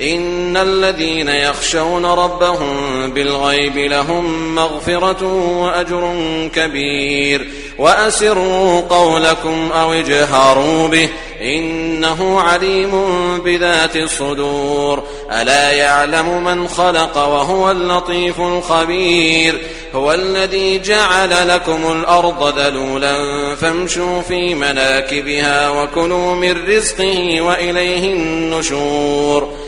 ان الذين يخشون ربهم بالغيب لهم مغفرة واجر كبير واسروا قولكم أو اجهروا به انه عليم بذات الصدور الا يعلم من خلق وهو اللطيف الخبير هو الذي جعل لكم الأرض ذلولا فامشوا في مناكبها وكلوا من رزقه واليه النشور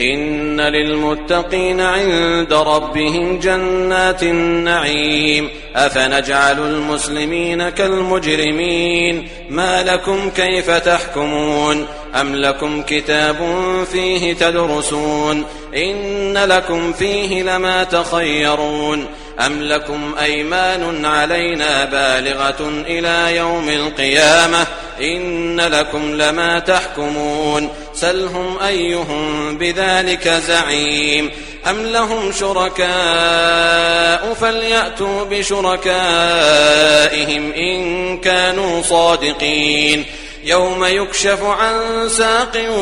ان للمتقين عند ربهم جنات النعيم افنجعل المسلمين كالمجرمين ما لكم كيف تحكمون ام لكم كتاب فيه تدرسون ان لكم فيه لما تخيرون ام لكم ايمان علينا بالغة إلى يوم القيامة إن لكم لما تحكمون سلهم أيهم بذلك زعيم أم لهم شركاء فليأتوا بشركائهم إن كانوا صادقين يوم يكشف عن ساق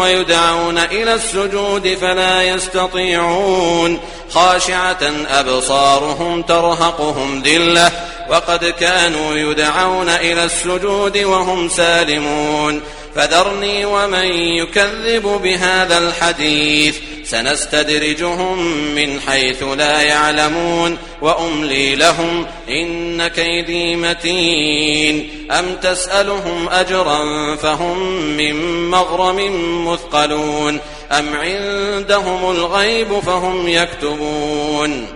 ويدعون إلى السجود فلا يستطيعون خاشعة أبصارهم ترهقهم ذلة وقد كانوا يدعون إلى السجود وهم سالمون. فذرني ومن يكذب بهذا الحديث. سنستدرجهم من حيث لا يعلمون. وأملي لهم إن كيدي متين. أم تسألهم أجرا فهم من مغرم مثقلون. أم عندهم الغيب فهم يكتبون.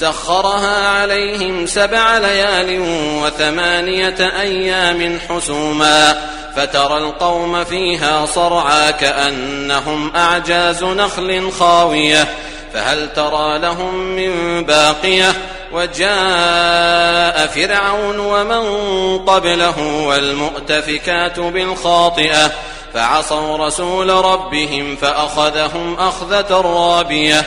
سخرها عليهم سبع ليال وثمانية أيام حسوما فترى القوم فيها صرعا كأنهم أعجاز نخل خاوية فهل ترى لهم من باقية وجاء فرعون ومن قبله والمؤتفكات بالخاطئة فعصوا رسول ربهم فأخذهم أخذة رابية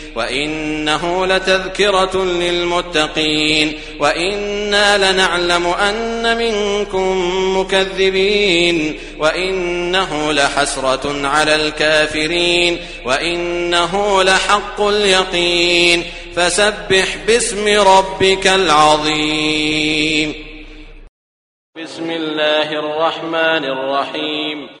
وإنه لتذكرة للمتقين وإنا لنعلم أن منكم مكذبين وإنه لحسرة على الكافرين وإنه لحق اليقين فسبح باسم ربك العظيم بسم الله الرحمن الرحيم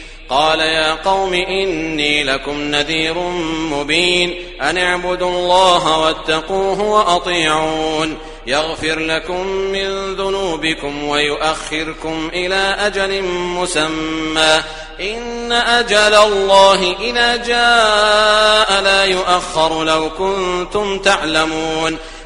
قال يا قوم إني لكم نذير مبين أن اعبدوا الله واتقوه وأطيعون يغفر لكم من ذنوبكم ويؤخركم إلى أجل مسمى إن أجل الله إذا جاء لا يؤخر لو كنتم تعلمون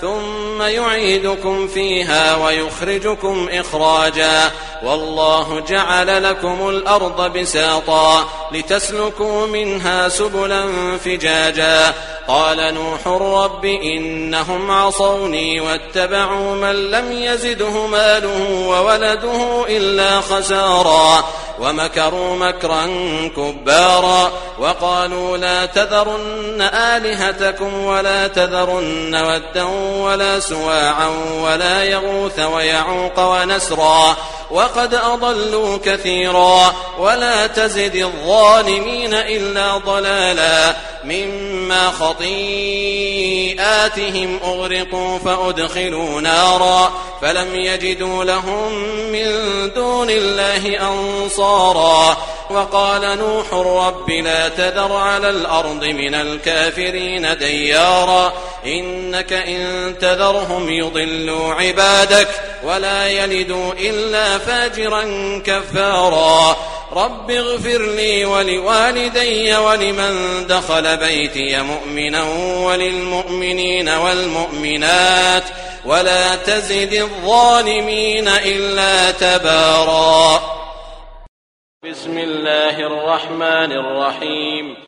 ثم يعيدكم فيها ويخرجكم إخراجا. والله جعل لكم الأرض بساطا لتسلكوا منها سبلا فجاجا. قال نوح رب إنهم عصوني واتبعوا من لم يزده ماله وولده إلا خسارا. ومكروا مكرا كبارا. وقالوا لا تذرن آلهتكم ولا تذرن ودا ولا سواعا ولا يغوث ويعوق ونسرا وقد أضلوا كثيرا ولا تزد الظالمين إلا ضلالا مما خطيئاتهم أغرقوا فأدخلوا نارا فلم يجدوا لهم من دون الله أنصارا وقال نوح رب لا تذر على الأرض من الكافرين ديارا إنك إن تذرهم يضلوا عبادك ولا يلدوا إلا فاجرا كفارا. رب اغفر لي ولوالدي ولمن دخل بيتي مؤمنا وللمؤمنين والمؤمنات. ولا تزد الظالمين إلا تبارا. بسم الله الرحمن الرحيم.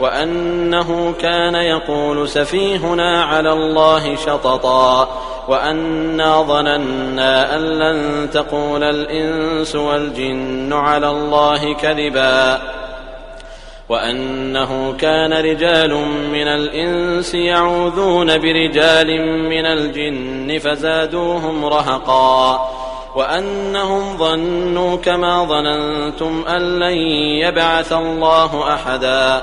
وأنه كان يقول سفيهنا على الله شططا وأنا ظننا أن لن تقول الإنس والجن على الله كذبا وأنه كان رجال من الإنس يعوذون برجال من الجن فزادوهم رهقا وأنهم ظنوا كما ظننتم أن لن يبعث الله أحدا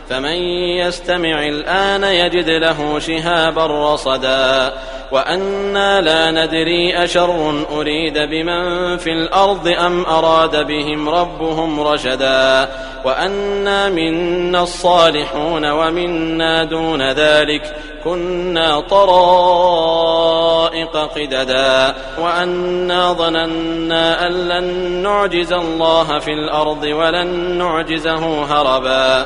فمن يستمع الآن يجد له شهابا رصدا وأنا لا ندري أشر أريد بمن في الأرض أم أراد بهم ربهم رشدا وأنا منا الصالحون ومنا دون ذلك كنا طرائق قددا وأنا ظننا أن لن نعجز الله في الأرض ولن نعجزه هربا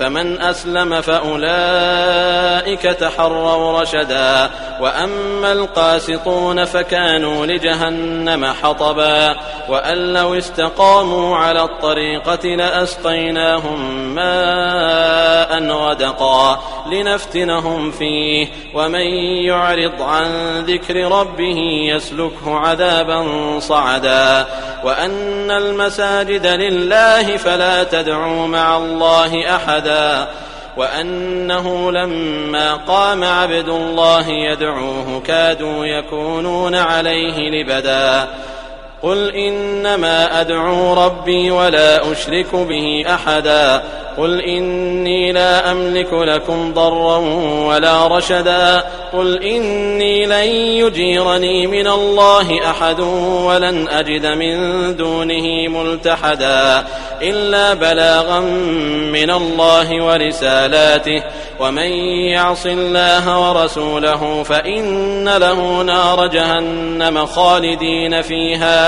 فمن أسلم فأولئك تحروا رشدا وأما القاسطون فكانوا لجهنم حطبا وأن لو استقاموا على الطريقة لأسقيناهم ماء غدقا لنفتنهم فيه ومن يعرض عن ذكر ربه يسلكه عذابا صعدا وأن المساجد لله فلا تدعوا مع الله أحدا وأنه لما قام عبد الله يدعوه كادوا يكونون عليه لبدا قل إنما أدعو ربي ولا أشرك به أحدا. قل إني لا أملك لكم ضرا ولا رشدا. قل إني لن يجيرني من الله أحد ولن أجد من دونه ملتحدا. إلا بلاغا من الله ورسالاته. ومن يعص الله ورسوله فإن له نار جهنم خالدين فيها.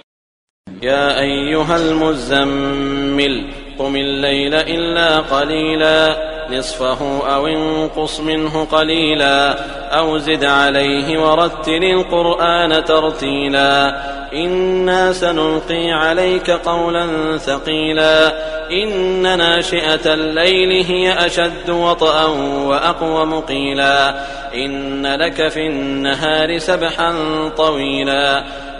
يا أيها المزمل قم الليل إلا قليلا نصفه أو انقص منه قليلا أو زد عليه ورتل القرآن ترتيلا. إنا سنلقي عليك قولا ثقيلا. إن ناشئة الليل هي أشد وطأا وأقوم قيلا إن لك في النهار سبحا طويلا.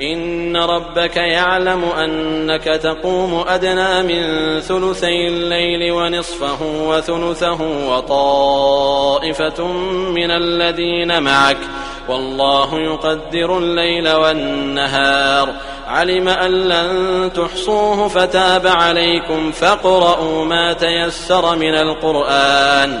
ان ربك يعلم انك تقوم ادنى من ثلثي الليل ونصفه وثلثه وطائفة من الذين معك والله يقدر الليل والنهار علم ان لن تحصوه فتاب عليكم فاقرؤوا ما تيسر من القرآن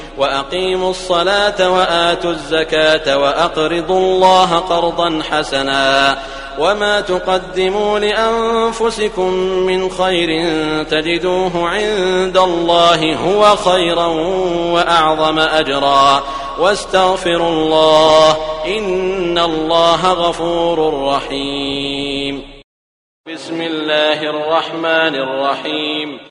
وأقيموا الصلاة وآتوا الزكاة وأقرضوا الله قرضا حسنا وما تقدموا لأنفسكم من خير تجدوه عند الله هو خيرا وأعظم أجرا واستغفروا الله إن الله غفور رحيم. بسم الله الرحمن الرحيم.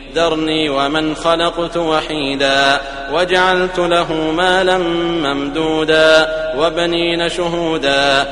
ذرني ومن خلقت وحيدا وجعلت له مالا ممدودا وبنين شهودا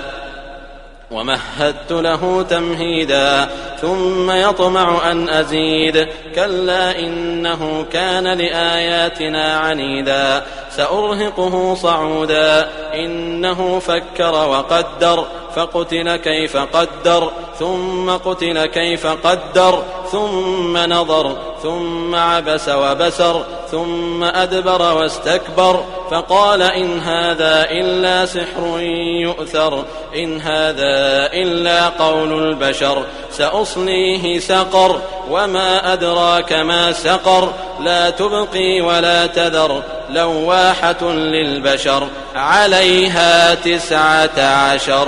ومهدت له تمهيدا ثم يطمع أن أزيد كلا إنه كان لآياتنا عنيدا سأرهقه صعودا إنه فكر وقدر فقتل كيف قدر ثم قتل كيف قدر ثم نظر ثم عبس وبسر ثم أدبر واستكبر فقال إن هذا إلا سحر يؤثر إن هذا إلا قول البشر سأصليه سقر وما أدراك ما سقر لا تبقي ولا تذر لواحة للبشر عليها تسعة عشر.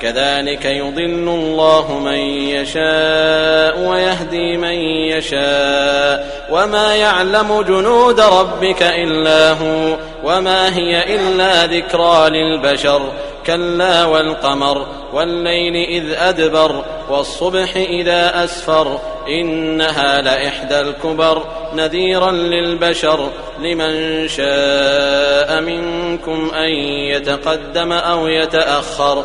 كذلك يضل الله من يشاء ويهدي من يشاء وما يعلم جنود ربك إلا هو وما هي إلا ذكرى للبشر كلا والقمر والليل إذ أدبر والصبح إذا أسفر إنها لإحدى الكبر نذيرا للبشر لمن شاء منكم أن يتقدم أو يتأخر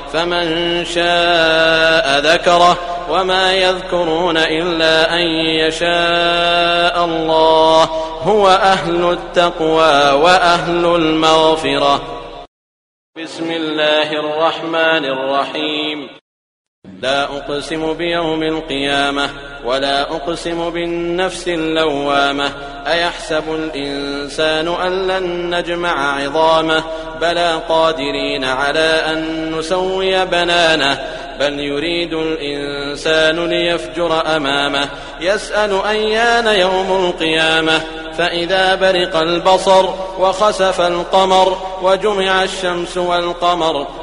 فمن شاء ذكره وما يذكرون إلا أن يشاء الله هو أهل التقوى وأهل المغفرة. بسم الله الرحمن الرحيم. لا أقسم بيوم القيامة ولا أقسم بالنفس اللوامة أيحسب الإنسان أن لن نجمع عظامه بلا قادرين على أن نسوي بنانه بل يريد الإنسان ليفجر أمامه يسأل أيان يوم القيامة فإذا برق البصر وخسف القمر وجمع الشمس والقمر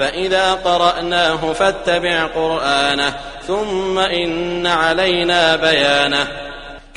فإذا قرأناه فاتبع قرآنه ثم إن علينا بيانه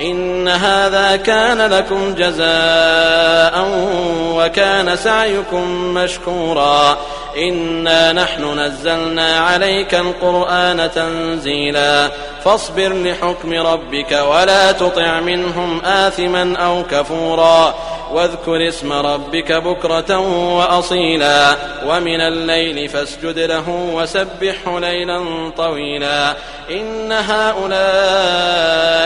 إن هذا كان لكم جزاء وكان سعيكم مشكورا. إنا نحن نزلنا عليك القرآن تنزيلا. فاصبر لحكم ربك ولا تطع منهم آثما أو كفورا. واذكر اسم ربك بكرة وأصيلا. ومن الليل فاسجد له وسبحه ليلا طويلا. إن هؤلاء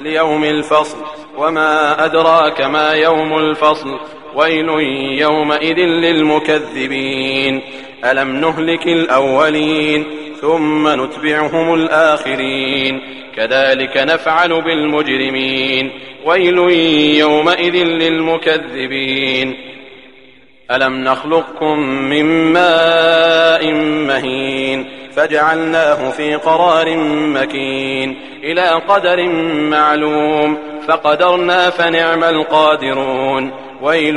ليوم الفصل وما أدراك ما يوم الفصل ويل يومئذ للمكذبين. ألم نهلك الأولين ثم نتبعهم الآخرين. كذلك نفعل بالمجرمين. ويل يومئذ للمكذبين. ألم نخلقكم من ماء مهين. فجعلناه في قرار مكين إلى قدر معلوم فقدرنا فنعم القادرون. ويل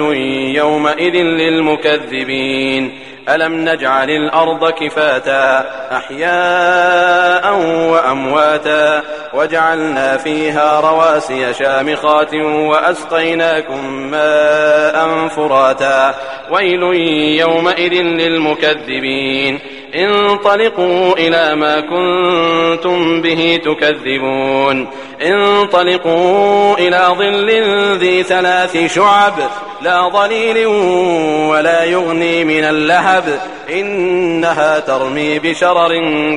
يومئذ للمكذبين. ألم نجعل الأرض كفاتا أحياء وأمواتا وجعلنا فيها رواسي شامخات وأسقيناكم ماء فراتا. ويل يومئذ للمكذبين. انطلقوا إلى ما كنتم به تكذبون. انطلقوا إلى ظل ذي ثلاث شعب لا ظليل ولا يغني من اللهب. إنها ترمي بشرر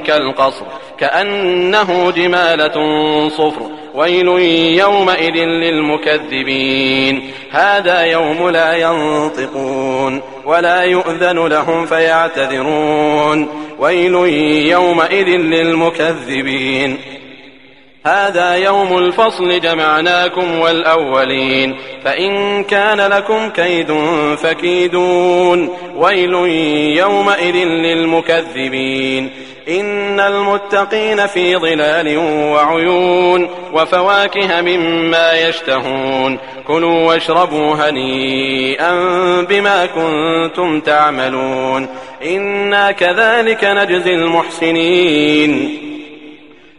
كالقصر كأنه جمالة صفر. ويل يومئذ للمكذبين. هذا يوم لا ينطقون ولا يؤذن لهم فيعتذرون. ويل يومئذ للمكذبين. هذا يوم الفصل جمعناكم والأولين. فإن كان لكم كيد فكيدون. ويل يومئذ للمكذبين. إن المتقين في ظلال وعيون. وفواكه مما يشتهون. كلوا واشربوا هنيئا بما كنتم تعملون. إنا كذلك نجزي المحسنين.